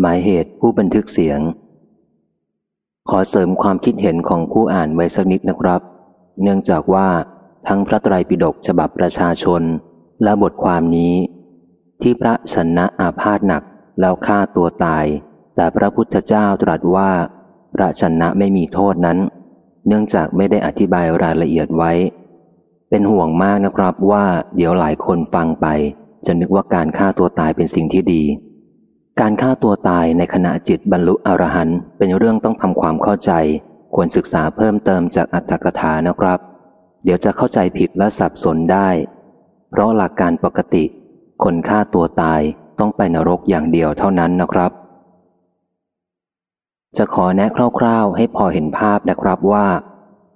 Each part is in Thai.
หมายเหตุผู้บันทึกเสียง ขอเสริมความคิดเห็นของผู้อ่านไว้สักนิดนะครับ เนื่องจากว่าทั้งพระไตรปิฎกฉบับประชาชน และบทความนี้ ที่พระชนะอาพาธหนักแล้วฆ่าตัวตาย แต่พระพุทธเจ้าตรัสว่า พระชนะไม่มีโทษนั้น เนื่องจากไม่ได้อธิบายรายละเอียดไว้ เป็นห่วงมากนะครับว่าเดี๋ยวหลายคนฟังไป จะนึกว่าการฆ่าตัวตายเป็นสิ่งที่ดี การฆ่าตัวตายในขณะจิตบรรลุอรหันต์เป็นเรื่องต้องทำความเข้าใจ ควรศึกษาเพิ่มเติมจากอัตถกถานะครับ เดี๋ยวจะเข้าใจผิดและสับสนได้ เพราะหลักการปกติ คนฆ่าตัวตายต้องไปนรกอย่างเดียวเท่านั้นนะครับ จะขอแนะคร่าวๆ ให้พอเห็นภาพนะครับว่า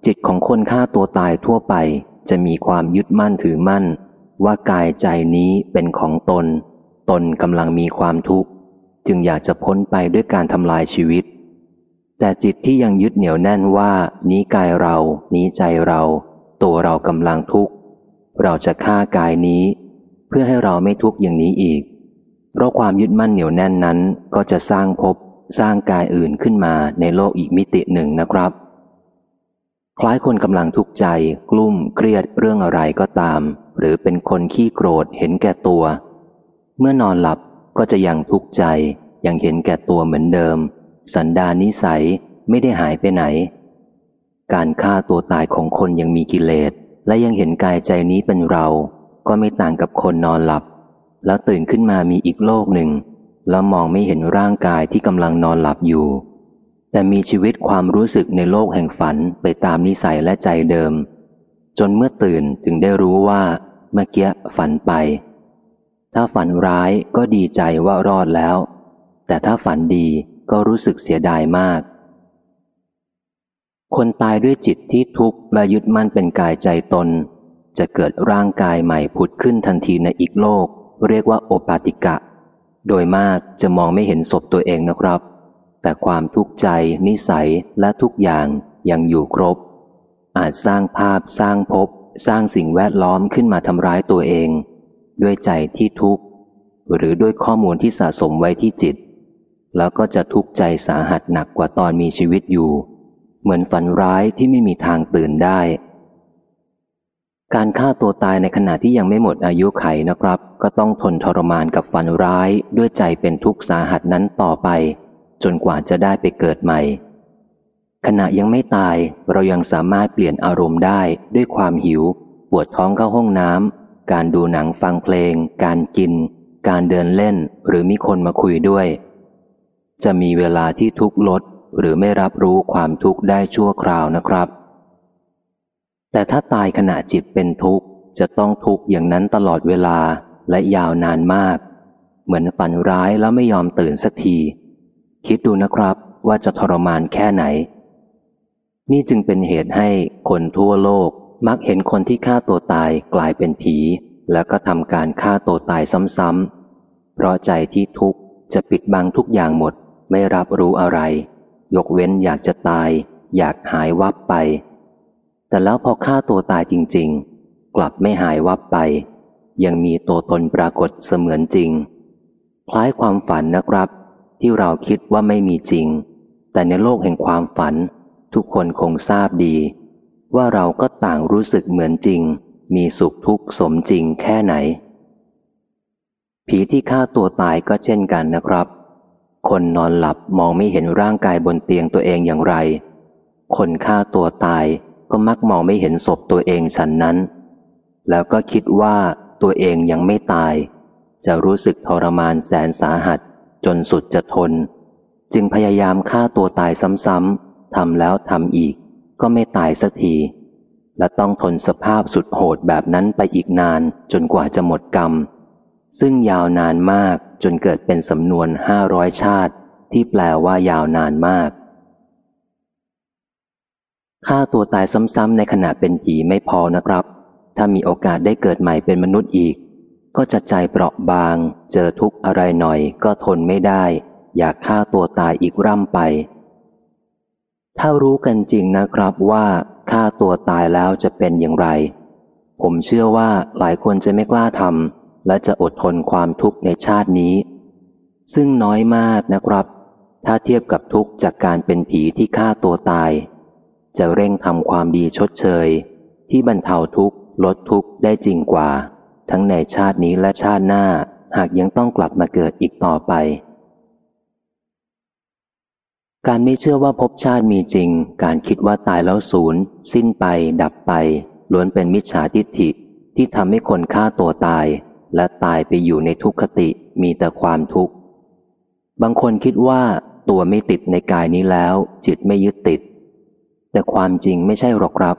จิตของคนฆ่าตัวตายทั่วไป จะมีความยึดมั่นถือมั่น ว่ากายใจนี้เป็นของตน ตนกำลังมีความทุกข์ จึงอยากจะพ้นไปด้วยการทำลายชีวิต แต่จิตที่ยังยึดเหนี่ยวแน่นว่า นี้กายเรา นี้ใจเรา ตัวเรากำลังทุกข์ เราจะฆ่ากายนี้ เพื่อให้เราไม่ทุกข์อย่างนี้อีก เพราะความยึดมั่นเหนี่ยวแน่นนั้น ก็จะสร้างภพสร้างกายอื่นขึ้นมาในโลกอีกมิติหนึ่งนะครับ คล้ายคนกำลังทุกข์ใจ กลุ้มเครียดเรื่องอะไรก็ตาม หรือเป็นคนขี้โกรธเห็นแก่ตัว เมื่อนอนหลับ ก็จะยังทุกข์ใจ ยังเห็นแก่ตัวเหมือนเดิม สันดานนิสัยไม่ได้หายไปไหน การฆ่าตัวตายของคนยังมีกิเลส และยังเห็นกายใจนี้เป็นเรา ก็ไม่ต่างกับคนนอนหลับ แล้วตื่นขึ้นมามีอีกโลกหนึ่ง แล้วมองไม่เห็นร่างกายที่กำลังนอนหลับอยู่ แต่มีชีวิตความรู้สึกในโลกแห่งฝันไปตามนิสัยและใจเดิม จนเมื่อตื่นถึงได้รู้ว่าเมื่อกี้ฝันไป ถ้าฝันร้ายก็ดีใจว่ารอดแล้ว แต่ถ้าฝันดีก็รู้สึกเสียดายมาก คนตายด้วยจิตที่ทุกข์และยึดมั่นเป็นกายใจตน จะเกิดร่างกายใหม่ผุดขึ้นทันทีในอีกโลก เรียกว่าโอปาติกะ โดยมากจะมองไม่เห็นศพตัวเองนะครับ แต่ความทุกข์ใจ นิสัยและทุกอย่างยังอยู่ครบ อาจสร้างภาพสร้างภพสร้างสิ่งแวดล้อมขึ้นมาทำร้ายตัวเอง ด้วยใจที่ทุกข์ หรือด้วยข้อมูลที่สะสมไว้ที่จิต แล้วก็จะทุกข์ใจสาหัสหนักกว่าตอนมีชีวิตอยู่ เหมือนฝันร้ายที่ไม่มีทางตื่นได้ การฆ่าตัวตายในขณะที่ยังไม่หมดอายุไขนะครับ ก็ต้องทนทรมานกับฝันร้ายด้วยใจเป็นทุกข์สาหัสนั้นต่อไป จนกว่าจะได้ไปเกิดใหม่ขณะยังไม่ตายเรายังสามารถเปลี่ยนอารมณ์ได้ด้วยความหิว ปวดท้องเข้าห้องน้ำ การดูหนังฟังเพลง การกิน การเดินเล่น หรือมีคนมาคุยด้วย จะมีเวลาที่ทุกข์ลดหรือไม่รับรู้ความทุกข์ได้ชั่วคราวนะครับ แต่ถ้าตายขณะจิตเป็นทุกข์ จะต้องทุกข์อย่างนั้นตลอดเวลาและยาวนานมาก เหมือนฝันร้ายแล้วไม่ยอมตื่นสักที คิดดูนะครับว่าจะทรมานแค่ไหน นี่จึงเป็นเหตุให้คนทั่วโลก มักเห็นคนที่ฆ่าตัวตายกลายเป็นผี แล้วก็ทำการฆ่าตัวตายซ้ำๆ เพราะใจที่ทุกข์จะปิดบังทุกอย่างหมด ไม่รับรู้อะไร ยกเว้นอยากจะตาย อยากหายวับไป แต่แล้วพอฆ่าตัวตายจริง ๆ กลับไม่หายวับไป ยังมีตัวตนปรากฏเสมือนจริง คล้ายความฝันนะครับ ที่เราคิดว่าไม่มีจริง แต่ในโลกแห่งความฝัน ทุกคนคงทราบดี ว่าเราก็ต่างรู้สึกเหมือนจริง มีสุขทุกข์สมจริงแค่ไหน ผีที่ฆ่าตัวตายก็เช่นกันนะครับ คนนอนหลับมองไม่เห็นร่างกายบนเตียงตัวเองอย่างไร คนฆ่าตัวตายก็มักมองไม่เห็นศพตัวเองฉันนั้น แล้วก็คิดว่าตัวเองยังไม่ตาย จะรู้สึกทรมานแสนสาหัส จนสุดจะทน จึงพยายามฆ่าตัวตายซ้ำๆทำแล้วทำอีก ก็ไม่ตายสักที และต้องทนสภาพสุดโหดแบบนั้นไปอีกนานจนกว่าจะหมดกรรม ซึ่งยาวนานมากจนเกิดเป็นสำนวนห้าร้อยชาติ ที่แปลว่ายาวนานมากฆ่าตัวตายซ้ำๆในขณะเป็นผีไม่พอนะครับ ถ้ามีโอกาสได้เกิดใหม่เป็นมนุษย์อีก ก็จะใจเปราะบาง เจอทุกข์อะไรหน่อยก็ทนไม่ได้ อยากฆ่าตัวตายอีกร่ำไป ถ้ารู้กันจริงนะครับว่าฆ่าตัวตายแล้วจะเป็นอย่างไร ผมเชื่อว่าหลายคนจะไม่กล้าทำและจะอดทนความทุกข์ในชาตินี้ ซึ่งน้อยมากนะครับ ถ้าเทียบกับทุกข์จากการเป็นผีที่ฆ่าตัวตาย จะเร่งทำความดีชดเชย ที่บรรเทาทุกข์ลดทุกข์ได้จริงกว่า ทั้งในชาตินี้และชาติหน้า หากยังต้องกลับมาเกิดอีกต่อไป การไม่เชื่อว่าภพชาติมีจริง การคิดว่าตายแล้วศูนย์ สิ้นไป ดับไป ล้วนเป็นมิจฉาทิฏฐิ ที่ทำให้คนฆ่าตัวตาย และตายไปอยู่ในทุกขติมีแต่ความทุกข์ บางคนคิดว่าตัวไม่ติดในกายนี้แล้ว จิตไม่ยึดติด แต่ความจริงไม่ใช่หรอกครับ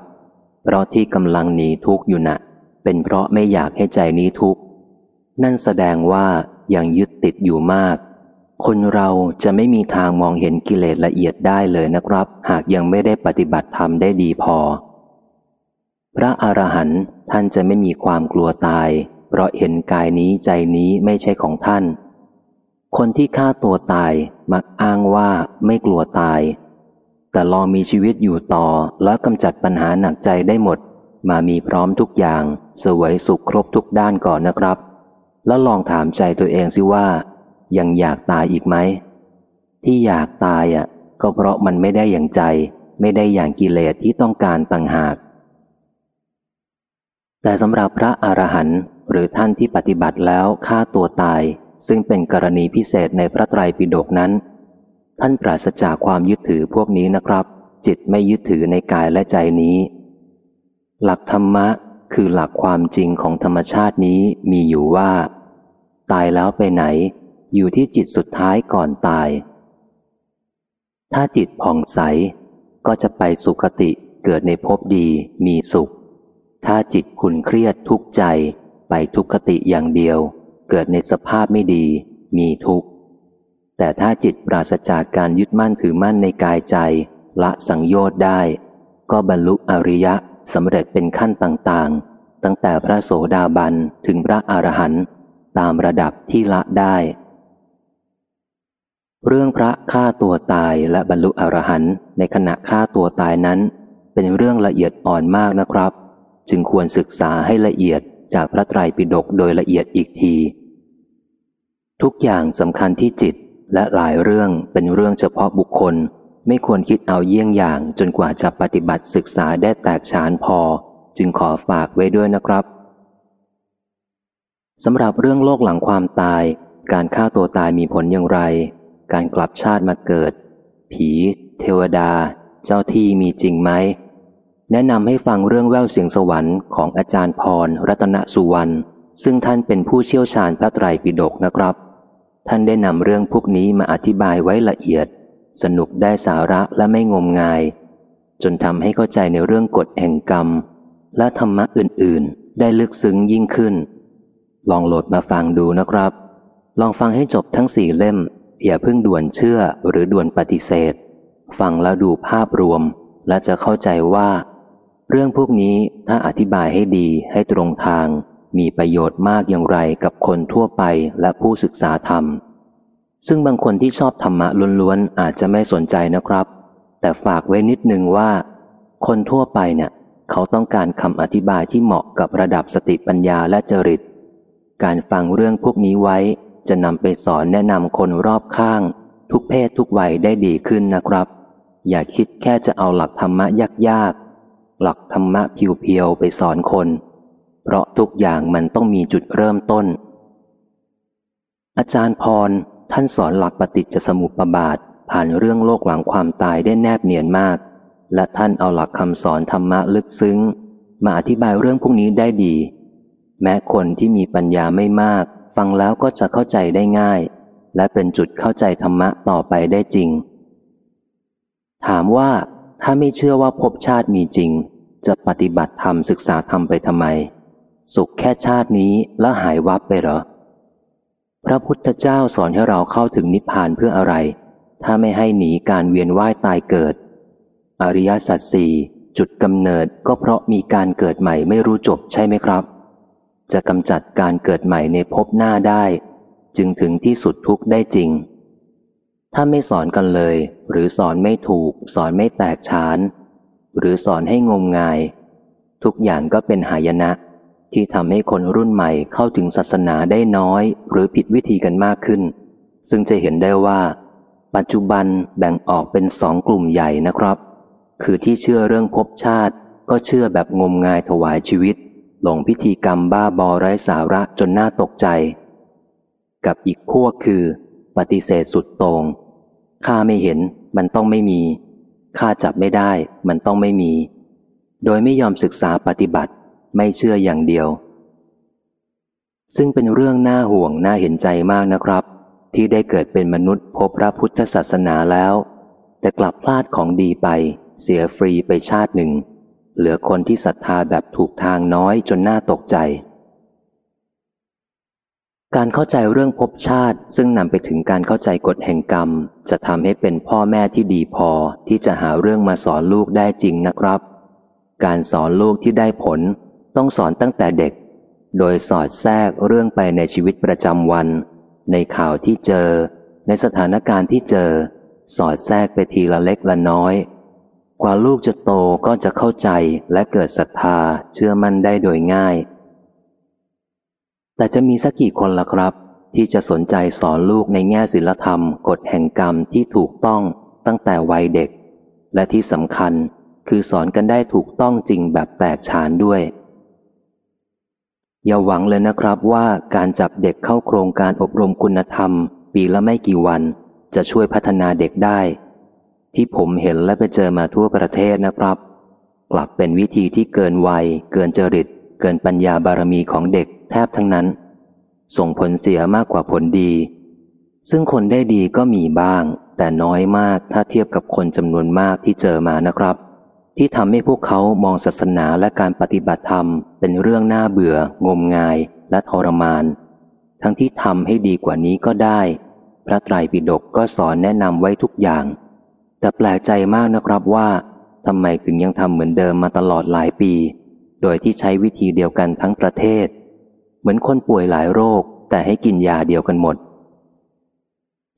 เพราะที่กำลังหนีทุกข์อยู่นะ่ะ เป็นเพราะไม่อยากให้ใจนี้ทุกข์ นั่นแสดงว่ายังยึดติดอยู่มาก คนเราจะไม่มีทางมองเห็นกิเลสละเอียดได้เลยนะครับ หากยังไม่ได้ปฏิบัติธรรมได้ดีพอ พระอรหันต์ท่านจะไม่มีความกลัวตาย เพราะเห็นกายนี้ใจนี้ไม่ใช่ของท่าน คนที่ฆ่าตัวตายมักอ้างว่าไม่กลัวตาย แต่ลองมีชีวิตอยู่ต่อแล้วกำจัดปัญหาหนักใจได้หมด มามีพร้อมทุกอย่าง สวยสุขครบทุกด้านก่อนนะครับ แล้วลองถามใจตัวเองสิว่า ยังอยากตายอีกไหม ที่อยากตายอะ ก็เพราะมันไม่ได้อย่างใจ ไม่ได้อย่างกิเลสที่ต้องการต่างหาก แต่สำหรับพระอรหันต์หรือท่านที่ปฏิบัติแล้วฆ่าตัวตาย ซึ่งเป็นกรณีพิเศษในพระไตรปิฎกนั้น ท่านปราศจากความยึดถือพวกนี้นะครับ จิตไม่ยึดถือในกายและใจนี้ หลักธรรมะคือหลักความจริงของธรรมชาตินี้มีอยู่ว่า ตายแล้วไปไหน อยู่ที่จิตสุดท้ายก่อนตาย ถ้าจิตผ่องใสก็จะไปสุคติเกิดในภพดีมีสุข ถ้าจิตคุณเครียดทุกข์ใจไปทุกขติอย่างเดียว เกิดในสภาพไม่ดีมีทุกข์ แต่ถ้าจิตปราศจากการยึดมั่นถือมั่นในกายใจ ละสังโยชน์ได้ ก็บรรลุอริยะสำเร็จเป็นขั้นต่างๆ ตั้งแต่พระโสดาบันถึงพระอรหันต์ตามระดับที่ละได้ เรื่องพระฆ่าตัวตายและบรรลุอรหันต์ในขณะฆ่าตัวตายนั้น เป็นเรื่องละเอียดอ่อนมากนะครับ จึงควรศึกษาให้ละเอียดจากพระไตรปิฎกโดยละเอียดอีกที ทุกอย่างสำคัญที่จิตและหลายเรื่องเป็นเรื่องเฉพาะบุคคล ไม่ควรคิดเอาเยี่ยงอย่างจนกว่าจะปฏิบัติศึกษาได้แตกฉานพอ จึงขอฝากไว้ด้วยนะครับสำหรับเรื่องโลกหลังความตาย การฆ่าตัวตายมีผลอย่างไร การกลับชาติมาเกิด ผี เทวดา เจ้าที่มีจริงไหม แนะนำให้ฟังเรื่องแววเสียงสวรรค์ของอาจารย์พร รัตนสุวรรณ ซึ่งท่านเป็นผู้เชี่ยวชาญพระไตรปิฎกนะครับ ท่านได้นำเรื่องพวกนี้มาอธิบายไว้ละเอียด สนุกได้สาระและไม่งมงาย จนทำให้เข้าใจในเรื่องกฎแห่งกรรม และธรรมะอื่น ๆ ได้ลึกซึ้งยิ่งขึ้น ลองโหลดมาฟังดูนะครับลองฟังให้จบทั้งสี่เล่ม อย่าเพิ่งด่วนเชื่อหรือด่วนปฏิเสธ ฟังแล้วดูภาพรวม และจะเข้าใจว่า เรื่องพวกนี้ถ้าอธิบายให้ดีให้ตรงทาง มีประโยชน์มากอย่างไรกับคนทั่วไปและผู้ศึกษาธรรม ซึ่งบางคนที่ชอบธรรมะล้วนๆอาจจะไม่สนใจนะครับ แต่ฝากไว้นิดนึงว่า คนทั่วไปเนี่ยเขาต้องการคำอธิบายที่เหมาะกับระดับสติปัญญาและจริต การฟังเรื่องพวกนี้ไว้ จะนำไปสอนแนะนำคนรอบข้าง ทุกเพศทุกวัยได้ดีขึ้นนะครับ อย่าคิดแค่จะเอาหลักธรรมะยากๆ หลักธรรมะเพียวๆไปสอนคน เพราะทุกอย่างมันต้องมีจุดเริ่มต้น อาจารย์พรท่านสอนหลักปฏิจจสมุปบาท ผ่านเรื่องโลกหลังความตายได้แนบเนียนมาก และท่านเอาหลักคำสอนธรรมะลึกซึ้ง มาอธิบายเรื่องพวกนี้ได้ดี แม้คนที่มีปัญญาไม่มาก ฟังแล้วก็จะเข้าใจได้ง่าย และเป็นจุดเข้าใจธรรมะต่อไปได้จริง ถามว่าถ้าไม่เชื่อว่าภพชาติมีจริง จะปฏิบัติธรรมศึกษาธรรมไปทำไม สุขแค่ชาตินี้แล้วหายวับไปเหรอ พระพุทธเจ้าสอนให้เราเข้าถึงนิพพานเพื่ออะไร ถ้าไม่ให้หนีการเวียนว่ายตายเกิด อริยสัจสี่จุดกำเนิดก็เพราะมีการเกิดใหม่ไม่รู้จบใช่ไหมครับ จะกำจัดการเกิดใหม่ในภพหน้าได้ จึงถึงที่สุดทุกข์ได้จริง ถ้าไม่สอนกันเลย หรือสอนไม่ถูก สอนไม่แตกฉาน หรือสอนให้งมงาย ทุกอย่างก็เป็นหายนะ ที่ทำให้คนรุ่นใหม่เข้าถึงศาสนาได้น้อย หรือผิดวิธีกันมากขึ้น ซึ่งจะเห็นได้ว่า ปัจจุบันแบ่งออกเป็นสองกลุ่มใหญ่นะครับ คือที่เชื่อเรื่องภพชาติ ก็เชื่อแบบงมงายถวายชีวิต หลงพิธีกรรมบ้าบอไร้สาระจนน่าตกใจ กับอีกพวกคือ ปฏิเสธสุดตรงข้าไม่เห็นมันต้องไม่มีข้าจับไม่ได้มันต้องไม่มี โดยไม่ยอมศึกษาปฏิบัติไม่เชื่ออย่างเดียว ซึ่งเป็นเรื่องน่าห่วงน่าเห็นใจมากนะครับ ที่ได้เกิดเป็นมนุษย์พบพระพุทธศาสนาแล้ว แต่กลับพลาดของดีไปเสียฟรีไปชาติหนึ่ง เหลือคนที่ศรัทธาแบบถูกทางน้อยจนน่าตกใจ การเข้าใจเรื่องภพชาติซึ่งนำไปถึงการเข้าใจกฎแห่งกรรม จะทำให้เป็นพ่อแม่ที่ดีพอที่จะหาเรื่องมาสอนลูกได้จริงนะครับ การสอนลูกที่ได้ผล ต้องสอนตั้งแต่เด็ก โดยสอดแทรกเรื่องไปในชีวิตประจำวัน ในข่าวที่เจอ ในสถานการณ์ที่เจอ สอดแทรกไปทีละเล็กละน้อย กว่าลูกจะโตก็จะเข้าใจและเกิดศรัทธาเชื่อมั่นได้โดยง่าย แต่จะมีสักกี่คนล่ะครับ ที่จะสนใจสอนลูกในแง่ศีลธรรมกฎแห่งกรรมที่ถูกต้องตั้งแต่วัยเด็ก และที่สำคัญคือสอนกันได้ถูกต้องจริงแบบแตกฉานด้วย อย่าหวังเลยนะครับว่าการจับเด็กเข้าโครงการอบรมคุณธรรม ปีละไม่กี่วัน จะช่วยพัฒนาเด็กได้ ที่ผมเห็นและไปเจอมาทั่วประเทศนะครับ กลับเป็นวิธีที่เกินวัย เกินจริต เกินปัญญาบารมีของเด็กแทบทั้งนั้น ส่งผลเสียมากกว่าผลดี ซึ่งคนได้ดีก็มีบ้าง แต่น้อยมากถ้าเทียบกับคนจำนวนมากที่เจอมานะครับ ที่ทำให้พวกเขามองศาสนาและการปฏิบัติธรรม เป็นเรื่องน่าเบื่อ งมงาย และทรมาน ทั้งที่ทำให้ดีกว่านี้ก็ได้ พระไตรปิฎกก็สอนแนะนำไว้ทุกอย่าง แต่แปลกใจมากนะครับว่าทำไมถึงยังทำเหมือนเดิมมาตลอดหลายปี โดยที่ใช้วิธีเดียวกันทั้งประเทศ เหมือนคนป่วยหลายโรค แต่ให้กินยาเดียวกันหมด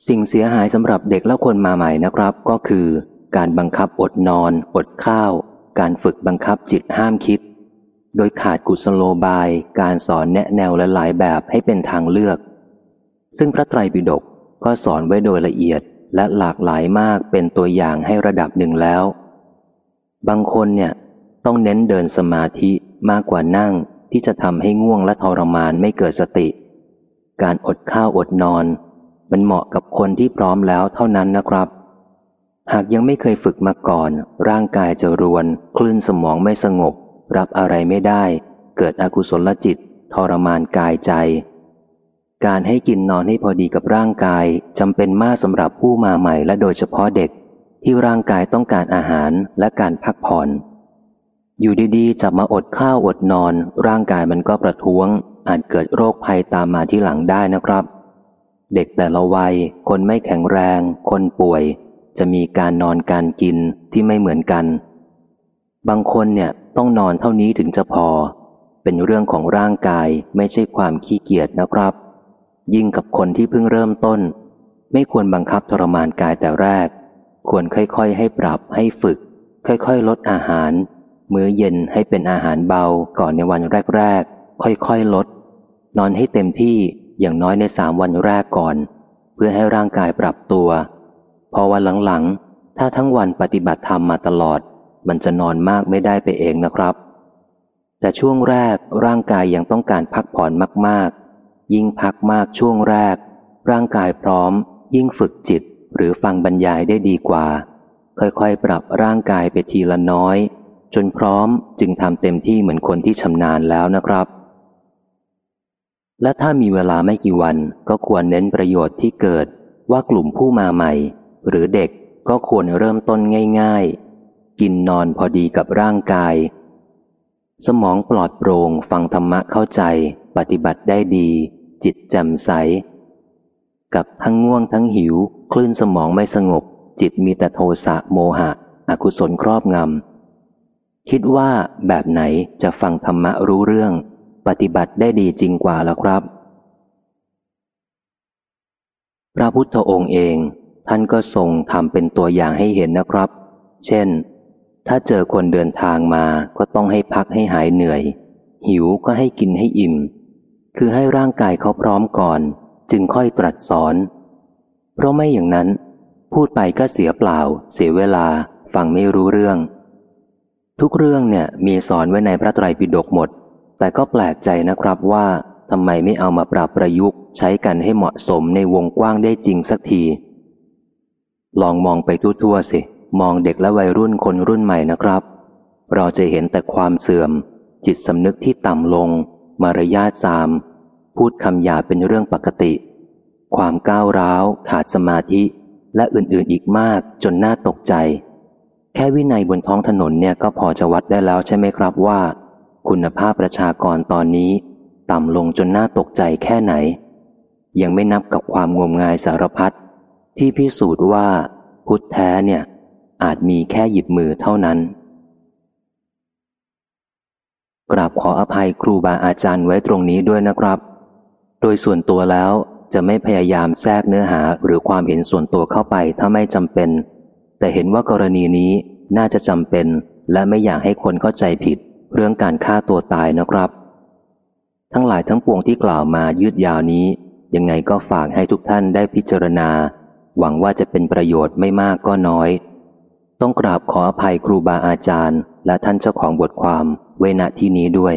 สิ่งเสียหายสำหรับเด็กและคนมาใหม่นะครับ ก็คือ การบังคับอดนอน อดข้าว การฝึกบังคับจิตห้ามคิด โดยขาดกุศโลบาย การสอนแนะแนวและหลายแบบให้เป็นทางเลือก ซึ่งพระไตรปิฎกก็สอนไว้โดยละเอียด และหลากหลายมากเป็นตัวอย่างให้ระดับหนึ่งแล้ว บางคนเนี่ยต้องเน้นเดินสมาธิมากกว่านั่งที่จะทำให้ง่วงและทรมานไม่เกิดสติ การอดข้าวอดนอน มันเหมาะกับคนที่พร้อมแล้วเท่านั้นนะครับ หากยังไม่เคยฝึกมาก่อน ร่างกายจะรวน คลื่นสมองไม่สงบ รับอะไรไม่ได้ เกิดอกุศลจิต ทรมานกายใจ การให้กินนอนให้พอดีกับร่างกายจำเป็นมากสำหรับผู้มาใหม่และโดยเฉพาะเด็ก ที่ร่างกายต้องการอาหารและการพักผ่อน อยู่ดีๆจะมาอดข้าวอดนอน ร่างกายมันก็ประท้วง อาจเกิดโรคภัยตามมาที่หลังได้นะครับ เด็กแต่ละวัย คนไม่แข็งแรง คนป่วย จะมีการนอนการกินที่ไม่เหมือนกัน บางคนเนี่ยต้องนอนเท่านี้ถึงจะพอ เป็นเรื่องของร่างกายไม่ใช่ความขี้เกียจนะครับ ยิ่งกับคนที่เพิ่งเริ่มต้น ไม่ควรบังคับทรมานกายแต่แรก ควรค่อยๆ ให้ปรับให้ฝึก ค่อยๆ ลดอาหาร มื้อเย็นให้เป็นอาหารเบาก่อนในวันแรกๆ ค่อยๆ ลด นอนให้เต็มที่อย่างน้อยในสามวันแรกก่อน เพื่อให้ร่างกายปรับตัว พอวันหลังๆ ถ้าทั้งวันปฏิบัติธรรมมาตลอด มันจะนอนมากไม่ได้ไปเองนะครับ แต่ช่วงแรกร่างกายยังต้องการพักผ่อนมากๆ ยิ่งพักมากช่วงแรก ร่างกายพร้อม ยิ่งฝึกจิตหรือฟังบรรยายได้ดีกว่า ค่อยๆ ปรับร่างกายไปทีละน้อย จนพร้อมจึงทำเต็มที่เหมือนคนที่ชำนาญแล้วนะครับ และถ้ามีเวลาไม่กี่วันก็ควรเน้นประโยชน์ที่เกิดว่ากลุ่มผู้มาใหม่ หรือเด็กก็ควรเริ่มต้นง่ายๆ กินนอนพอดีกับร่างกาย สมองปลอดโปร่งฟังธรรมะเข้าใจ ปฏิบัติได้ดี จิตแจ่มใส กับทั้งง่วงทั้งหิว คลื่นสมองไม่สงบ จิตมีแต่โทสะโมหะ อกุศลครอบงำคิดว่าแบบไหนจะฟังธรรมะรู้เรื่อง ปฏิบัติได้ดีจริงกว่าแล้วครับ พระพุทธองค์เอง ท่านก็ทรงทำเป็นตัวอย่างให้เห็นนะครับ เช่น ถ้าเจอคนเดินทางมาก็ต้องให้พักให้หายเหนื่อย หิวก็ให้กินให้อิ่ม คือให้ร่างกายเขาพร้อมก่อน จึงค่อยตรัสสอน เพราะไม่อย่างนั้น พูดไปก็เสียเปล่า เสียเวลา ฟังไม่รู้เรื่อง ทุกเรื่องเนี่ยมีสอนไว้ในพระไตรปิฎกหมด แต่ก็แปลกใจนะครับว่าทำไมไม่เอามาปรับประยุกต์ ใช้กันให้เหมาะสมในวงกว้างได้จริงสักที ลองมองไปทั่วๆสิ มองเด็กและวัยรุ่นคนรุ่นใหม่นะครับ เราจะเห็นแต่ความเสื่อม จิตสำนึกที่ต่ำลง มารยาทสาม พูดคำหยาเป็นเรื่องปกติ ความก้าวร้าว ขาดสมาธิ และอื่นๆอีกมากจนน่าตกใจ แค่วินัยบนท้องถนนเนี่ยก็พอจะวัดได้แล้วใช่ไหมครับว่า คุณภาพประชากรตอนนี้ ต่ำลงจนน่าตกใจแค่ไหน ยังไม่นับกับความงมงายสารพัดที่พิสูจน์ว่า พุทธแท้เนี่ย อาจมีแค่หยิบมือเท่านั้น กราบขออภัยครูบาอาจารย์ไว้ตรงนี้ด้วยนะครับ โดยส่วนตัวแล้วจะไม่พยายามแทรกเนื้อหาหรือความเห็นส่วนตัวเข้าไปถ้าไม่จำเป็น แต่เห็นว่ากรณีนี้น่าจะจำเป็น และไม่อยากให้คนเข้าใจผิด เรื่องการฆ่าตัวตายนะครับ ทั้งหลายทั้งปวงที่กล่าวมายืดยาวนี้ ยังไงก็ฝากให้ทุกท่านได้พิจารณา หวังว่าจะเป็นประโยชน์ไม่มากก็น้อย ต้องกราบขออภัยครูบาอาจารย์ และท่านเจ้าของบทความ ไว้ณที่นี้ด้วย